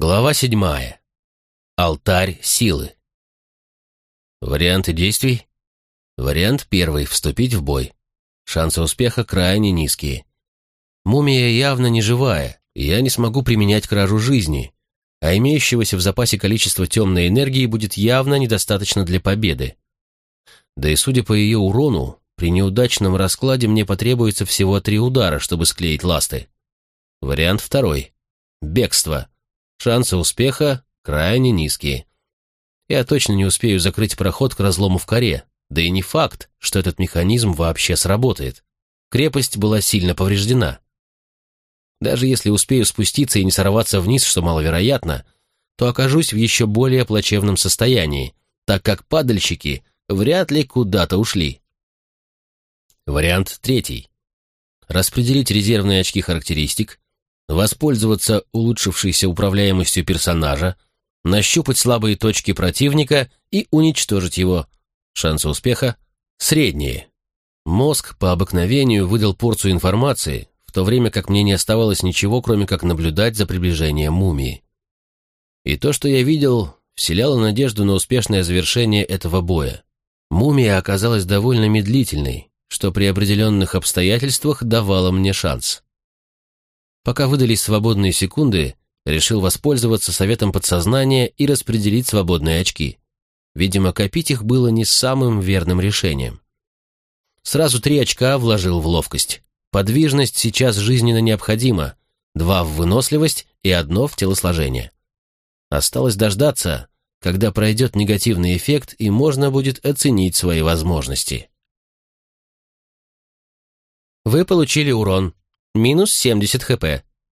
Глава седьмая. Алтарь силы. Варианты действий. Вариант первый – вступить в бой. Шансы успеха крайне низкие. Мумия явно не живая, и я не смогу применять кражу жизни, а имеющегося в запасе количество темной энергии будет явно недостаточно для победы. Да и судя по ее урону, при неудачном раскладе мне потребуется всего три удара, чтобы склеить ласты. Вариант второй. Бегство. Шансы успеха крайне низкие. Я точно не успею закрыть проход к разлому в коре, да и не факт, что этот механизм вообще сработает. Крепость была сильно повреждена. Даже если успею спуститься и не сорваться вниз, что маловероятно, то окажусь в еще более плачевном состоянии, так как падальщики вряд ли куда-то ушли. Вариант третий. Распределить резервные очки характеристик, воспользоваться улучшившейся управляемостью персонажа, нащупать слабые точки противника и уничтожить его. Шансы успеха средние. Мозг по обыкновению выдал порцию информации, в то время как мне не оставалось ничего, кроме как наблюдать за приближением мумии. И то, что я видел, вселяло надежду на успешное завершение этого боя. Мумия оказалась довольно медлительной, что при определенных обстоятельствах давало мне шанс. Пока выдались свободные секунды, решил воспользоваться советом подсознания и распределить свободные очки. Видимо, копить их было не самым верным решением. Сразу три очка вложил в ловкость. Подвижность сейчас жизненно необходима, два в выносливость и одно в телосложение. Осталось дождаться, когда пройдет негативный эффект и можно будет оценить свои возможности. Вы получили урон минус 70 хп.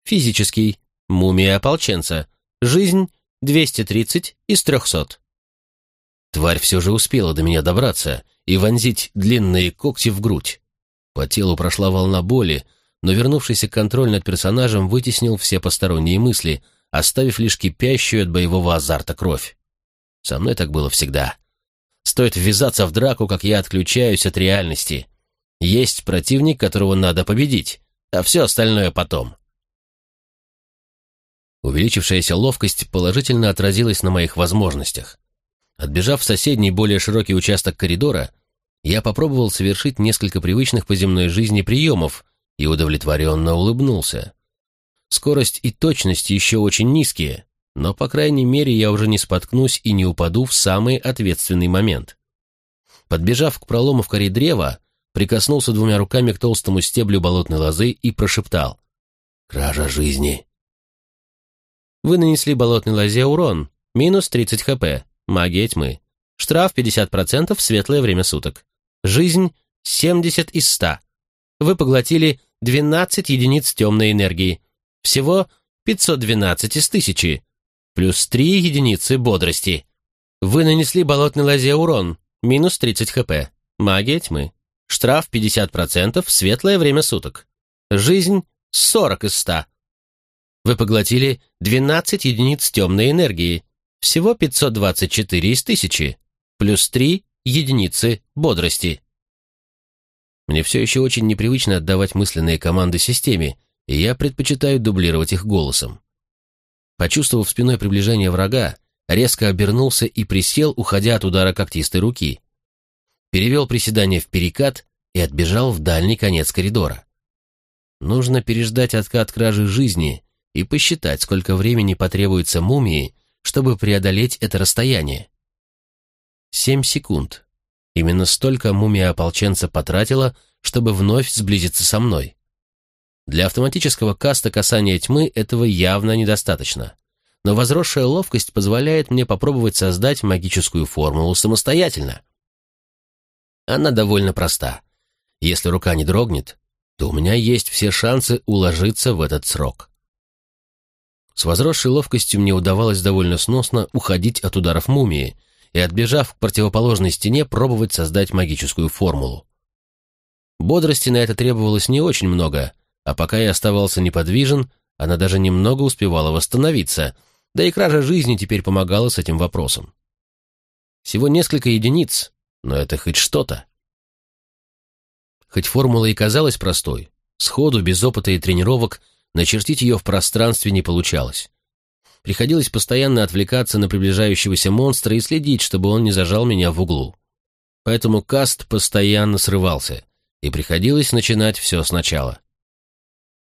Физический, мумия ополченца, жизнь 230 из 300. Тварь все же успела до меня добраться и вонзить длинные когти в грудь. По телу прошла волна боли, но вернувшийся контроль над персонажем вытеснил все посторонние мысли, оставив лишь кипящую от боевого азарта кровь. Со мной так было всегда. Стоит ввязаться в драку, как я отключаюсь от реальности. Есть противник, которого надо победить а все остальное потом. Увеличившаяся ловкость положительно отразилась на моих возможностях. Отбежав в соседний, более широкий участок коридора, я попробовал совершить несколько привычных по земной жизни приемов и удовлетворенно улыбнулся. Скорость и точность еще очень низкие, но, по крайней мере, я уже не споткнусь и не упаду в самый ответственный момент. Подбежав к пролому в коре древа, прикоснулся двумя руками к толстому стеблю болотной лозы и прошептал. «Кража жизни!» Вы нанесли болотной лозе урон, минус 30 хп, магия тьмы. Штраф 50% в светлое время суток. Жизнь 70 из 100. Вы поглотили 12 единиц темной энергии. Всего 512 из 1000. Плюс 3 единицы бодрости. Вы нанесли болотной лозе урон, минус 30 хп, магия тьмы. Штраф 50% в светлое время суток. Жизнь 40 из 100. Вы поглотили 12 единиц темной энергии. Всего 524 из 1000. Плюс 3 единицы бодрости. Мне все еще очень непривычно отдавать мысленные команды системе, и я предпочитаю дублировать их голосом. Почувствовав спиной приближение врага, резко обернулся и присел, уходя от удара когтистой руки перевел приседание в перекат и отбежал в дальний конец коридора. Нужно переждать откат кражи жизни и посчитать, сколько времени потребуется мумии, чтобы преодолеть это расстояние. Семь секунд. Именно столько мумия ополченца потратила, чтобы вновь сблизиться со мной. Для автоматического каста касания тьмы этого явно недостаточно. Но возросшая ловкость позволяет мне попробовать создать магическую формулу самостоятельно. Она довольно проста. Если рука не дрогнет, то у меня есть все шансы уложиться в этот срок. С возросшей ловкостью мне удавалось довольно сносно уходить от ударов мумии и, отбежав к противоположной стене, пробовать создать магическую формулу. Бодрости на это требовалось не очень много, а пока я оставался неподвижен, она даже немного успевала восстановиться, да и кража жизни теперь помогала с этим вопросом. Всего несколько единиц, но это хоть что-то. Хоть формула и казалась простой, сходу, без опыта и тренировок, начертить ее в пространстве не получалось. Приходилось постоянно отвлекаться на приближающегося монстра и следить, чтобы он не зажал меня в углу. Поэтому каст постоянно срывался, и приходилось начинать все сначала.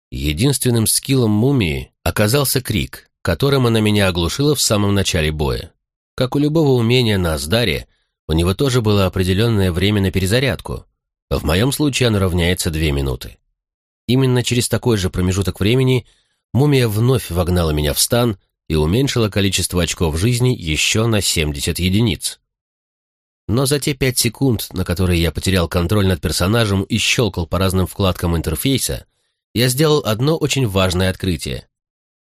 Единственным скиллом мумии оказался крик, которым она меня оглушила в самом начале боя. Как у любого умения на Аздаре, у него тоже было определенное время на перезарядку. В моем случае оно равняется две минуты. Именно через такой же промежуток времени мумия вновь вогнала меня в стан и уменьшила количество очков жизни еще на 70 единиц. Но за те пять секунд, на которые я потерял контроль над персонажем и щелкал по разным вкладкам интерфейса, я сделал одно очень важное открытие.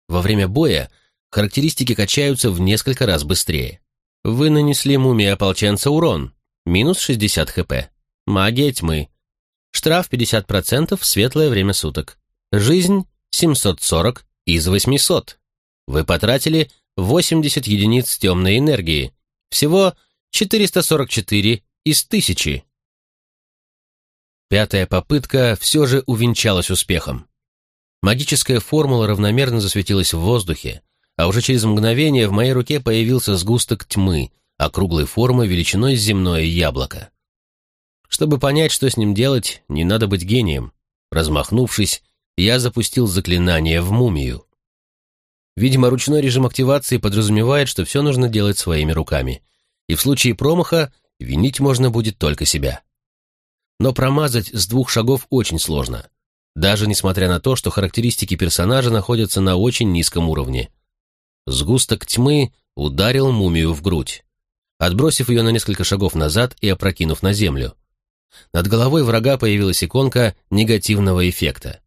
Во время боя характеристики качаются в несколько раз быстрее. Вы нанесли мумии ополченца урон, минус 60 хп. Магия тьмы. Штраф 50% в светлое время суток. Жизнь 740 из 800. Вы потратили 80 единиц темной энергии. Всего 444 из 1000. Пятая попытка все же увенчалась успехом. Магическая формула равномерно засветилась в воздухе, а уже через мгновение в моей руке появился сгусток тьмы, округлой формы величиной земное яблоко. Чтобы понять, что с ним делать, не надо быть гением. Размахнувшись, я запустил заклинание в мумию. Видимо, ручной режим активации подразумевает, что все нужно делать своими руками, и в случае промаха винить можно будет только себя. Но промазать с двух шагов очень сложно, даже несмотря на то, что характеристики персонажа находятся на очень низком уровне. Сгусток тьмы ударил мумию в грудь, отбросив ее на несколько шагов назад и опрокинув на землю. Над головой врага появилась иконка негативного эффекта.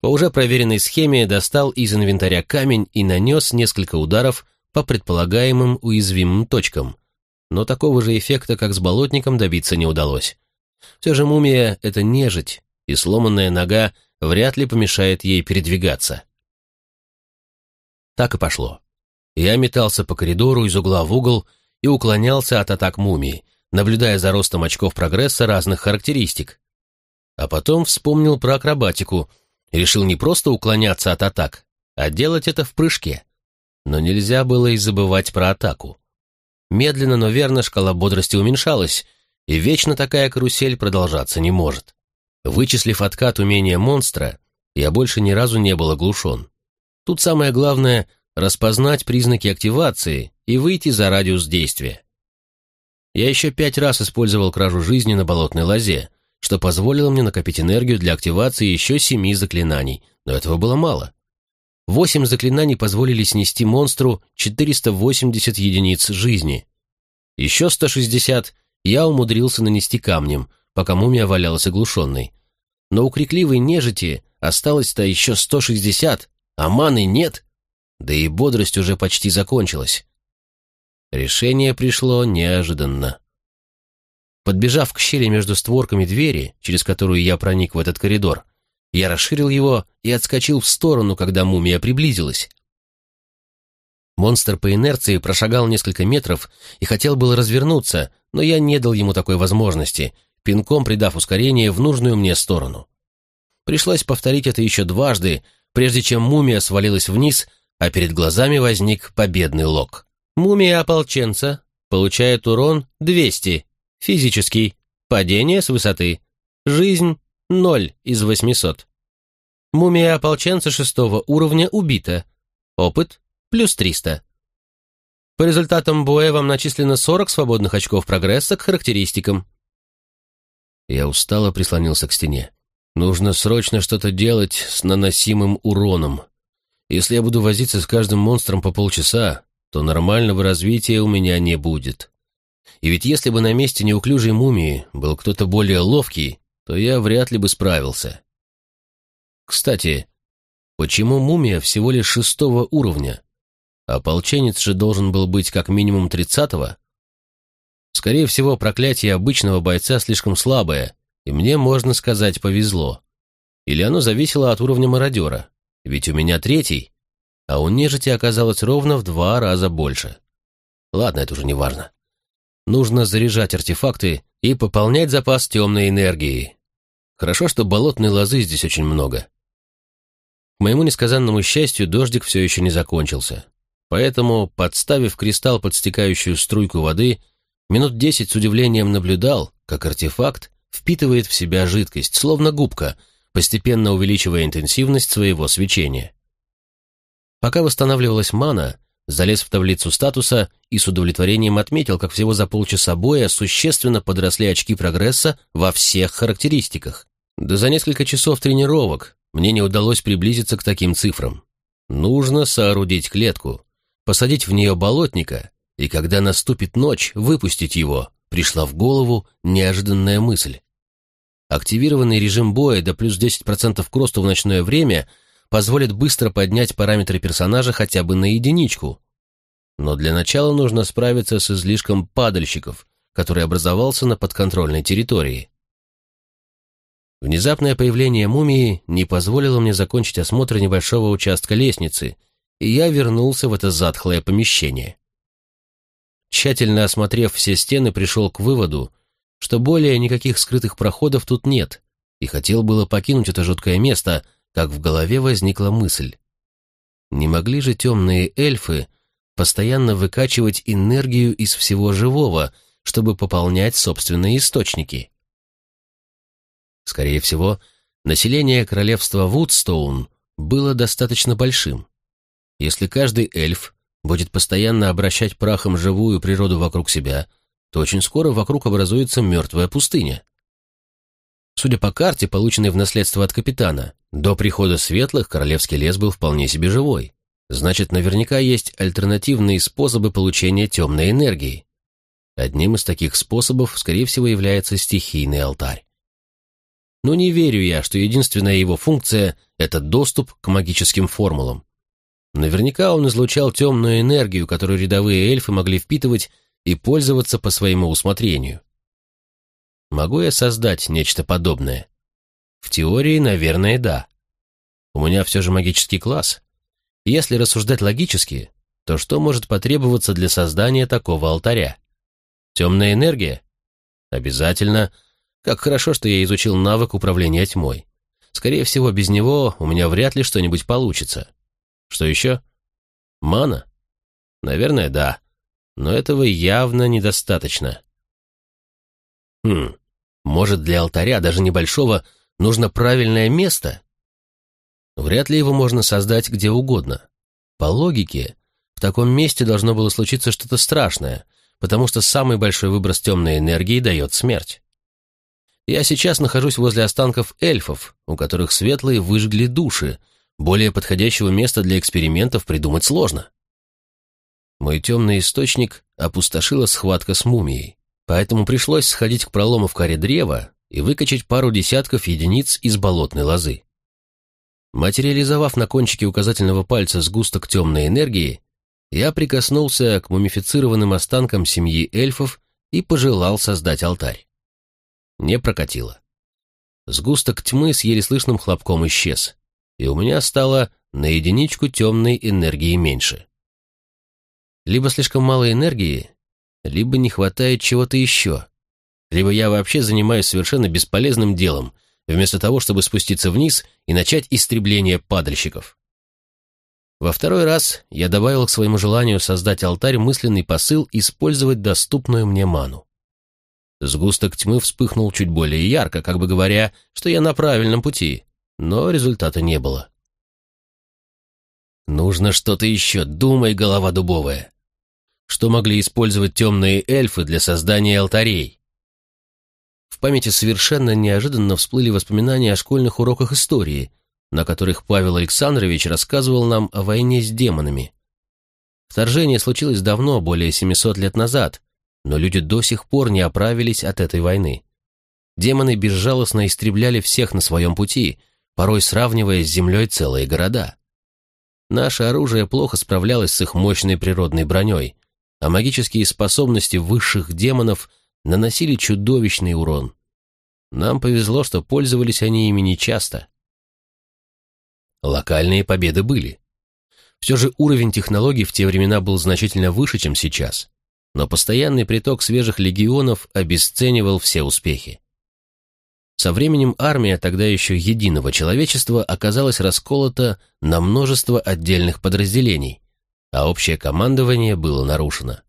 По уже проверенной схеме достал из инвентаря камень и нанес несколько ударов по предполагаемым уязвимым точкам, но такого же эффекта, как с болотником, добиться не удалось. Все же мумия — это нежить, и сломанная нога вряд ли помешает ей передвигаться. Так и пошло. Я метался по коридору из угла в угол и уклонялся от атак мумии, наблюдая за ростом очков прогресса разных характеристик. А потом вспомнил про акробатику решил не просто уклоняться от атак, а делать это в прыжке. Но нельзя было и забывать про атаку. Медленно, но верно шкала бодрости уменьшалась, и вечно такая карусель продолжаться не может. Вычислив откат умения монстра, я больше ни разу не был оглушен. Тут самое главное — распознать признаки активации и выйти за радиус действия. Я еще пять раз использовал кражу жизни на болотной лозе, что позволило мне накопить энергию для активации еще семи заклинаний, но этого было мало. Восемь заклинаний позволили снести монстру 480 единиц жизни. Еще 160 я умудрился нанести камнем, пока мумия валялась оглушенной. Но у крикливой нежити осталось-то еще 160, а маны нет. Да и бодрость уже почти закончилась. Решение пришло неожиданно. Подбежав к щели между створками двери, через которую я проник в этот коридор, я расширил его и отскочил в сторону, когда мумия приблизилась. Монстр по инерции прошагал несколько метров и хотел было развернуться, но я не дал ему такой возможности, пинком придав ускорение в нужную мне сторону. Пришлось повторить это еще дважды, прежде чем мумия свалилась вниз, а перед глазами возник победный лог. Мумия ополченца получает урон 200, физический, падение с высоты, жизнь 0 из 800. Мумия ополченца шестого уровня убита, опыт плюс 300. По результатам боя вам начислено 40 свободных очков прогресса к характеристикам. Я устало прислонился к стене. Нужно срочно что-то делать с наносимым уроном. Если я буду возиться с каждым монстром по полчаса, то нормального развития у меня не будет. И ведь если бы на месте неуклюжей мумии был кто-то более ловкий, то я вряд ли бы справился. Кстати, почему мумия всего лишь шестого уровня? Ополченец же должен был быть как минимум тридцатого? Скорее всего, проклятие обычного бойца слишком слабое, и мне, можно сказать, повезло. Или оно зависело от уровня мародера, ведь у меня третий, а у нежити оказалось ровно в два раза больше. Ладно, это уже не важно. Нужно заряжать артефакты и пополнять запас темной энергии. Хорошо, что болотной лозы здесь очень много. К моему несказанному счастью, дождик все еще не закончился. поэтому, подставив кристалл под стекающую струйку воды, минут десять с удивлением наблюдал, как артефакт впитывает в себя жидкость, словно губка, постепенно увеличивая интенсивность своего свечения. Пока восстанавливалась мана, залез в таблицу статуса и с удовлетворением отметил, как всего за полчаса боя существенно подросли очки прогресса во всех характеристиках. Да за несколько часов тренировок мне не удалось приблизиться к таким цифрам. Нужно соорудить клетку, посадить в нее болотника, и когда наступит ночь, выпустить его, пришла в голову неожиданная мысль. Активированный режим боя до плюс 10% к росту в ночное время позволит быстро поднять параметры персонажа хотя бы на единичку. Но для начала нужно справиться с излишком падальщиков, который образовался на подконтрольной территории. Внезапное появление мумии не позволило мне закончить осмотр небольшого участка лестницы, и я вернулся в это затхлое помещение. Тщательно осмотрев все стены, пришел к выводу, что более никаких скрытых проходов тут нет, и хотел было покинуть это жуткое место, как в голове возникла мысль. Не могли же темные эльфы постоянно выкачивать энергию из всего живого, чтобы пополнять собственные источники? Скорее всего, население королевства Вудстоун было достаточно большим. Если каждый эльф будет постоянно обращать прахом живую природу вокруг себя, то очень скоро вокруг образуется мертвая пустыня. Судя по карте, полученной в наследство от капитана, до прихода светлых королевский лес был вполне себе живой. Значит, наверняка есть альтернативные способы получения темной энергии. Одним из таких способов, скорее всего, является стихийный алтарь. Но не верю я, что единственная его функция — это доступ к магическим формулам. Наверняка он излучал темную энергию, которую рядовые эльфы могли впитывать и пользоваться по своему усмотрению. Могу я создать нечто подобное? В теории, наверное, да. У меня все же магический класс. Если рассуждать логически, то что может потребоваться для создания такого алтаря? Темная энергия? Обязательно как хорошо, что я изучил навык управления тьмой. Скорее всего, без него у меня вряд ли что-нибудь получится. Что еще? Мана? Наверное, да. Но этого явно недостаточно. Хм, может, для алтаря, даже небольшого, нужно правильное место? Вряд ли его можно создать где угодно. По логике, в таком месте должно было случиться что-то страшное, потому что самый большой выброс темной энергии дает смерть. Я сейчас нахожусь возле останков эльфов, у которых светлые выжгли души. Более подходящего места для экспериментов придумать сложно. Мой темный источник опустошила схватка с мумией, поэтому пришлось сходить к пролому в коре древа и выкачать пару десятков единиц из болотной лозы. Материализовав на кончике указательного пальца сгусток темной энергии, я прикоснулся к мумифицированным останкам семьи эльфов и пожелал создать алтарь. Не прокатило. Сгусток тьмы с еле слышным хлопком исчез, и у меня стало на единичку темной энергии меньше. Либо слишком мало энергии, либо не хватает чего-то еще, либо я вообще занимаюсь совершенно бесполезным делом, вместо того, чтобы спуститься вниз и начать истребление падальщиков. Во второй раз я добавил к своему желанию создать алтарь мысленный посыл использовать доступную мне ману. Сгусток тьмы вспыхнул чуть более ярко, как бы говоря, что я на правильном пути, но результата не было. Нужно что-то еще, думай, голова дубовая. Что могли использовать темные эльфы для создания алтарей? В памяти совершенно неожиданно всплыли воспоминания о школьных уроках истории, на которых Павел Александрович рассказывал нам о войне с демонами. Вторжение случилось давно, более 700 лет назад, но люди до сих пор не оправились от этой войны. Демоны безжалостно истребляли всех на своем пути, порой сравнивая с землей целые города. Наше оружие плохо справлялось с их мощной природной броней, а магические способности высших демонов наносили чудовищный урон. Нам повезло, что пользовались они ими нечасто. Локальные победы были. Все же уровень технологий в те времена был значительно выше, чем сейчас но постоянный приток свежих легионов обесценивал все успехи. Со временем армия тогда еще единого человечества оказалась расколота на множество отдельных подразделений, а общее командование было нарушено.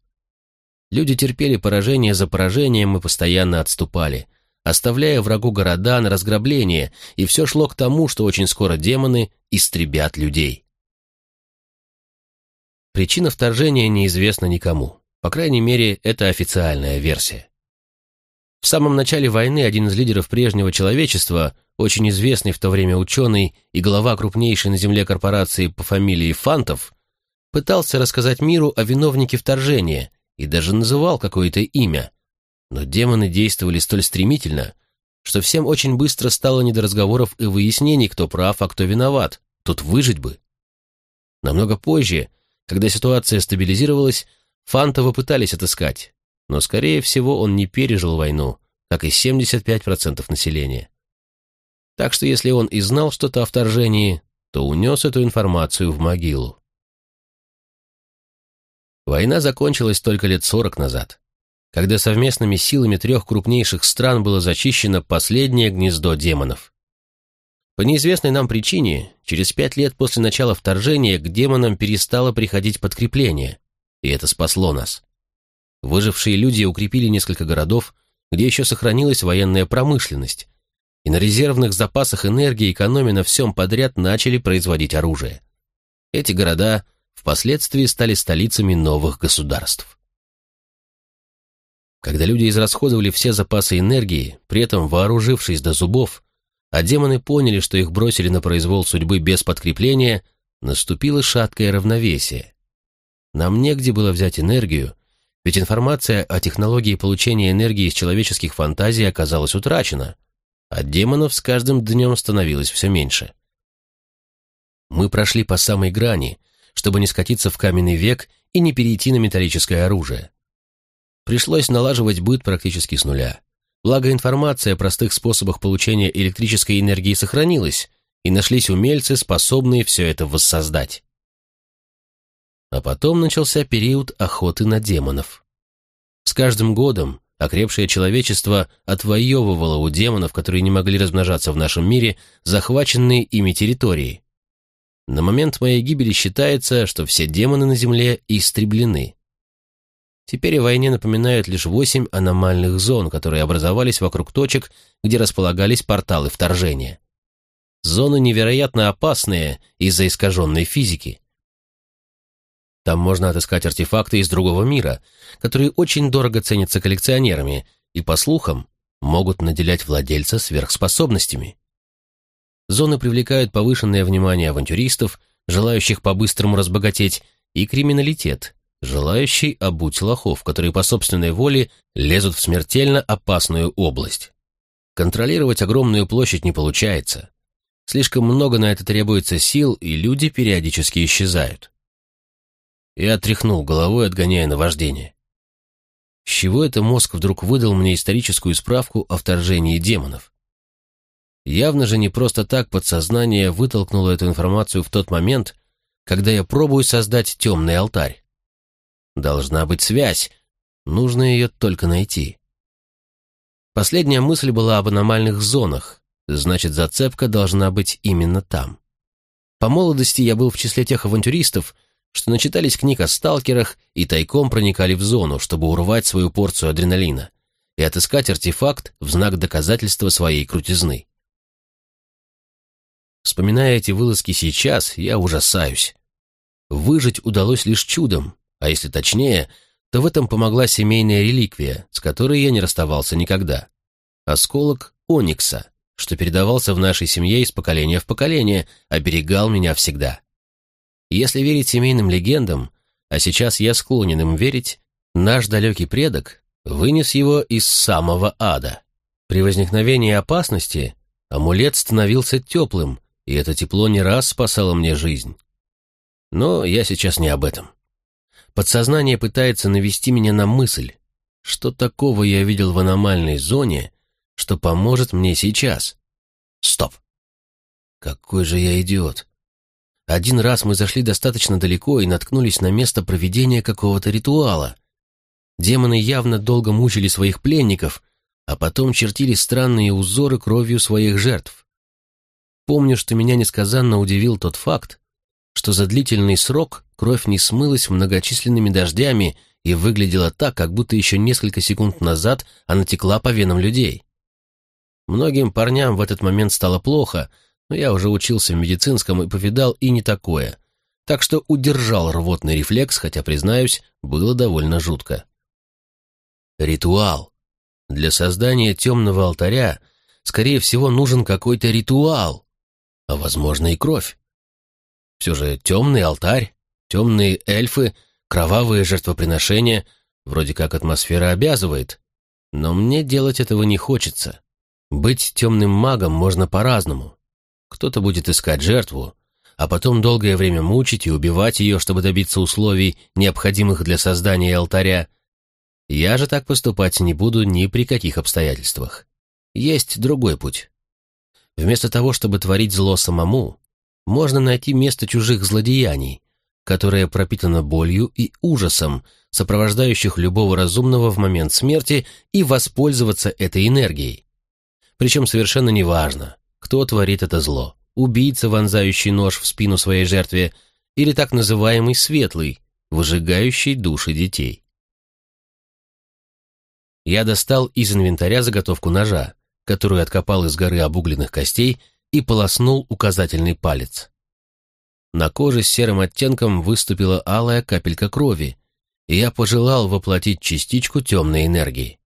Люди терпели поражение за поражением и постоянно отступали, оставляя врагу города на разграбление, и все шло к тому, что очень скоро демоны истребят людей. Причина вторжения неизвестна никому. По крайней мере, это официальная версия. В самом начале войны один из лидеров прежнего человечества, очень известный в то время ученый и глава крупнейшей на Земле корпорации по фамилии Фантов, пытался рассказать миру о виновнике вторжения и даже называл какое-то имя. Но демоны действовали столь стремительно, что всем очень быстро стало не до разговоров и выяснений, кто прав, а кто виноват. Тут выжить бы. Намного позже, когда ситуация стабилизировалась, Фантова пытались отыскать, но, скорее всего, он не пережил войну, как и 75% населения. Так что если он и знал что-то о вторжении, то унес эту информацию в могилу. Война закончилась только лет 40 назад, когда совместными силами трех крупнейших стран было зачищено последнее гнездо демонов. По неизвестной нам причине, через пять лет после начала вторжения к демонам перестало приходить подкрепление, и это спасло нас. Выжившие люди укрепили несколько городов, где еще сохранилась военная промышленность, и на резервных запасах энергии, экономя на всем подряд, начали производить оружие. Эти города впоследствии стали столицами новых государств. Когда люди израсходовали все запасы энергии, при этом вооружившись до зубов, а демоны поняли, что их бросили на произвол судьбы без подкрепления, наступило шаткое равновесие. Нам негде было взять энергию, ведь информация о технологии получения энергии из человеческих фантазий оказалась утрачена, а демонов с каждым днем становилось все меньше. Мы прошли по самой грани, чтобы не скатиться в каменный век и не перейти на металлическое оружие. Пришлось налаживать быт практически с нуля. Благо информация о простых способах получения электрической энергии сохранилась, и нашлись умельцы, способные все это воссоздать. А потом начался период охоты на демонов. С каждым годом окрепшее человечество отвоевывало у демонов, которые не могли размножаться в нашем мире, захваченные ими территории. На момент моей гибели считается, что все демоны на Земле истреблены. Теперь о войне напоминают лишь восемь аномальных зон, которые образовались вокруг точек, где располагались порталы вторжения. Зоны невероятно опасные из-за искаженной физики. Там можно отыскать артефакты из другого мира, которые очень дорого ценятся коллекционерами и, по слухам, могут наделять владельца сверхспособностями. Зоны привлекают повышенное внимание авантюристов, желающих по-быстрому разбогатеть, и криминалитет, желающий обуть лохов, которые по собственной воле лезут в смертельно опасную область. Контролировать огромную площадь не получается. Слишком много на это требуется сил, и люди периодически исчезают. Я отряхнул головой, отгоняя наваждение. С чего это мозг вдруг выдал мне историческую справку о вторжении демонов? Явно же не просто так подсознание вытолкнуло эту информацию в тот момент, когда я пробую создать темный алтарь. Должна быть связь, нужно ее только найти. Последняя мысль была об аномальных зонах, значит, зацепка должна быть именно там. По молодости я был в числе тех авантюристов, что начитались книг о сталкерах и тайком проникали в зону, чтобы урвать свою порцию адреналина и отыскать артефакт в знак доказательства своей крутизны. Вспоминая эти вылазки сейчас, я ужасаюсь. Выжить удалось лишь чудом, а если точнее, то в этом помогла семейная реликвия, с которой я не расставался никогда. Осколок Оникса, что передавался в нашей семье из поколения в поколение, оберегал меня всегда. Если верить семейным легендам, а сейчас я склонен им верить, наш далекий предок вынес его из самого ада. При возникновении опасности амулет становился теплым, и это тепло не раз спасало мне жизнь. Но я сейчас не об этом. Подсознание пытается навести меня на мысль, что такого я видел в аномальной зоне, что поможет мне сейчас. Стоп! Какой же я идиот! Один раз мы зашли достаточно далеко и наткнулись на место проведения какого-то ритуала. Демоны явно долго мучили своих пленников, а потом чертили странные узоры кровью своих жертв. Помню, что меня несказанно удивил тот факт, что за длительный срок кровь не смылась многочисленными дождями и выглядела так, как будто еще несколько секунд назад она текла по венам людей. Многим парням в этот момент стало плохо, но я уже учился в медицинском и повидал и не такое, так что удержал рвотный рефлекс, хотя, признаюсь, было довольно жутко. Ритуал. Для создания темного алтаря, скорее всего, нужен какой-то ритуал, а, возможно, и кровь. Все же темный алтарь, темные эльфы, кровавые жертвоприношения, вроде как атмосфера обязывает, но мне делать этого не хочется. Быть темным магом можно по-разному. Кто-то будет искать жертву, а потом долгое время мучить и убивать ее, чтобы добиться условий, необходимых для создания алтаря. Я же так поступать не буду ни при каких обстоятельствах. Есть другой путь. Вместо того, чтобы творить зло самому, можно найти место чужих злодеяний, которое пропитано болью и ужасом, сопровождающих любого разумного в момент смерти, и воспользоваться этой энергией. Причем совершенно неважно, кто творит это зло – убийца, вонзающий нож в спину своей жертве, или так называемый светлый, выжигающий души детей. Я достал из инвентаря заготовку ножа, которую откопал из горы обугленных костей и полоснул указательный палец. На коже с серым оттенком выступила алая капелька крови, и я пожелал воплотить частичку темной энергии.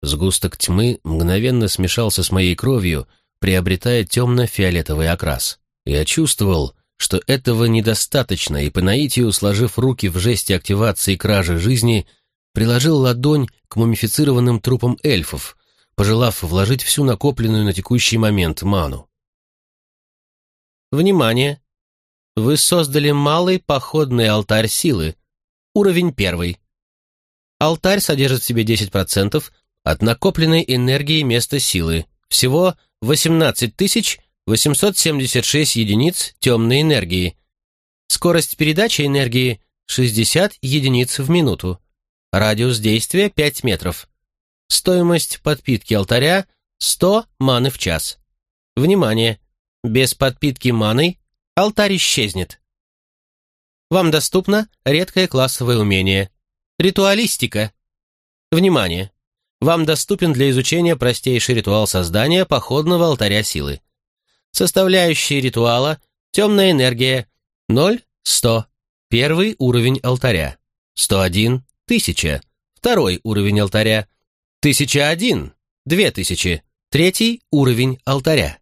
Сгусток тьмы мгновенно смешался с моей кровью, приобретая темно-фиолетовый окрас. Я чувствовал, что этого недостаточно, и по наитию, сложив руки в жесте активации кражи жизни, приложил ладонь к мумифицированным трупам эльфов, пожелав вложить всю накопленную на текущий момент ману. Внимание! Вы создали малый походный алтарь силы. Уровень первый. Алтарь содержит в себе 10% от накопленной энергии места силы. Всего 18 876 единиц темной энергии. Скорость передачи энергии 60 единиц в минуту. Радиус действия 5 метров. Стоимость подпитки алтаря 100 маны в час. Внимание! Без подпитки маной алтарь исчезнет. Вам доступно редкое классовое умение. Ритуалистика. Внимание! Вам доступен для изучения простейший ритуал создания походного алтаря силы. Составляющие ритуала – темная энергия 0, 100, первый уровень алтаря, 101, 1000, второй уровень алтаря, 1001, 2000, третий уровень алтаря.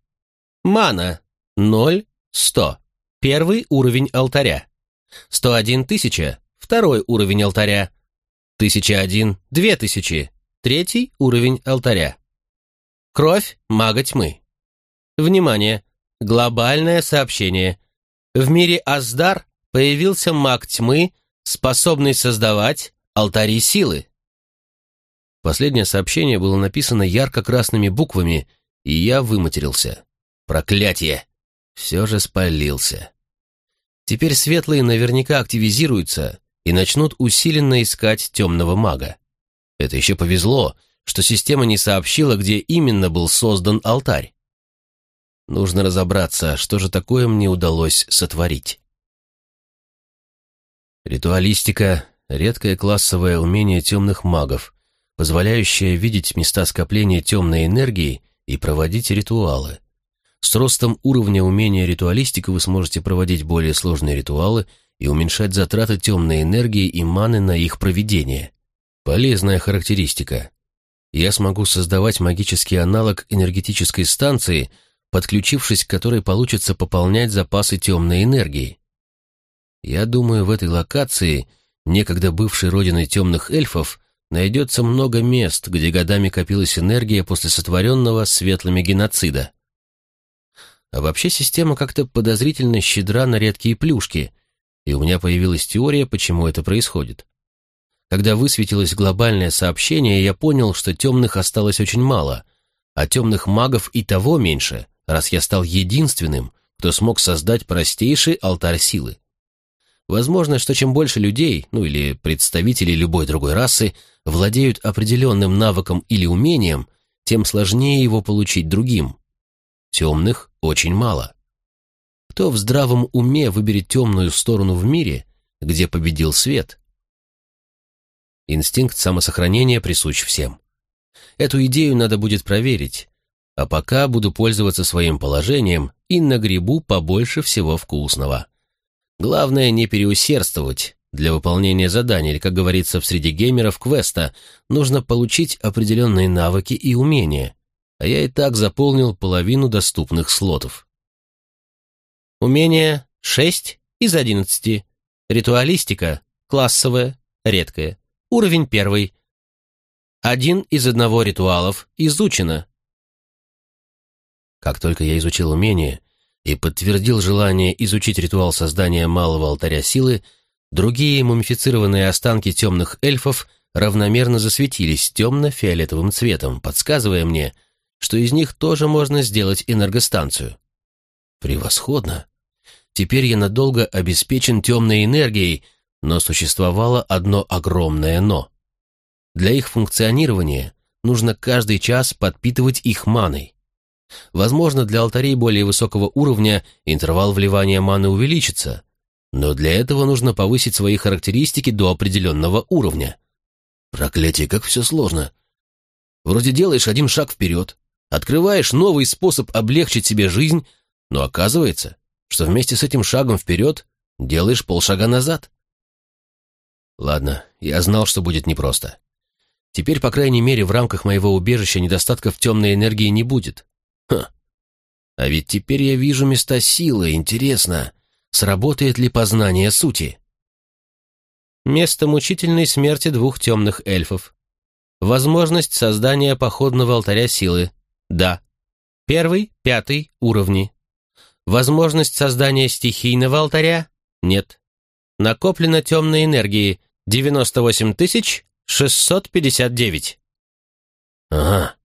Мана 0, 100, первый уровень алтаря, 101 тысяча, второй уровень алтаря, 1001, 2000, Третий уровень алтаря. Кровь мага тьмы. Внимание! Глобальное сообщение. В мире Аздар появился маг тьмы, способный создавать алтари силы. Последнее сообщение было написано ярко-красными буквами, и я выматерился. Проклятие! Все же спалился. Теперь светлые наверняка активизируются и начнут усиленно искать темного мага. Это еще повезло, что система не сообщила, где именно был создан алтарь. Нужно разобраться, что же такое мне удалось сотворить. Ритуалистика — редкое классовое умение темных магов, позволяющее видеть места скопления темной энергии и проводить ритуалы. С ростом уровня умения ритуалистика вы сможете проводить более сложные ритуалы и уменьшать затраты темной энергии и маны на их проведение. Полезная характеристика. Я смогу создавать магический аналог энергетической станции, подключившись к которой получится пополнять запасы темной энергии. Я думаю, в этой локации, некогда бывшей родиной темных эльфов, найдется много мест, где годами копилась энергия после сотворенного светлыми геноцида. А вообще система как-то подозрительно щедра на редкие плюшки, и у меня появилась теория, почему это происходит. Когда высветилось глобальное сообщение, я понял, что темных осталось очень мало, а темных магов и того меньше, раз я стал единственным, кто смог создать простейший алтарь силы. Возможно, что чем больше людей, ну или представителей любой другой расы, владеют определенным навыком или умением, тем сложнее его получить другим. Темных очень мало. Кто в здравом уме выберет темную сторону в мире, где победил свет? Инстинкт самосохранения присущ всем. Эту идею надо будет проверить, а пока буду пользоваться своим положением и нагребу побольше всего вкусного. Главное не переусердствовать. Для выполнения задания, или, как говорится в среди геймеров квеста, нужно получить определенные навыки и умения, а я и так заполнил половину доступных слотов. Умение 6 из 11. Ритуалистика классовая, редкая. Уровень первый. Один из одного ритуалов изучено. Как только я изучил умение и подтвердил желание изучить ритуал создания малого алтаря силы, другие мумифицированные останки темных эльфов равномерно засветились темно-фиолетовым цветом, подсказывая мне, что из них тоже можно сделать энергостанцию. Превосходно! Теперь я надолго обеспечен темной энергией, но существовало одно огромное «но». Для их функционирования нужно каждый час подпитывать их маной. Возможно, для алтарей более высокого уровня интервал вливания маны увеличится, но для этого нужно повысить свои характеристики до определенного уровня. Проклятие, как все сложно. Вроде делаешь один шаг вперед, открываешь новый способ облегчить себе жизнь, но оказывается, что вместе с этим шагом вперед делаешь полшага назад. Ладно, я знал, что будет непросто. Теперь, по крайней мере, в рамках моего убежища недостатков темной энергии не будет. Ха. А ведь теперь я вижу места силы, интересно, сработает ли познание сути? Место мучительной смерти двух темных эльфов. Возможность создания походного алтаря силы. Да. Первый, пятый уровни. Возможность создания стихийного алтаря? Нет. Накоплено темной энергии 98 659. Ага,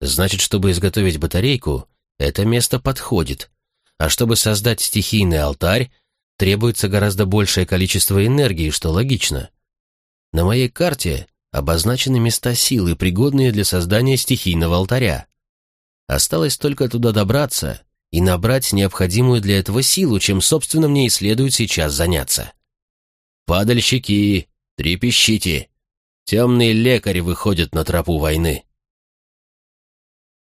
Значит, чтобы изготовить батарейку, это место подходит. А чтобы создать стихийный алтарь, требуется гораздо большее количество энергии, что логично. На моей карте обозначены места силы, пригодные для создания стихийного алтаря. Осталось только туда добраться и набрать необходимую для этого силу, чем, собственно, мне и следует сейчас заняться. Падальщики, трепещите. Темный лекарь выходит на тропу войны.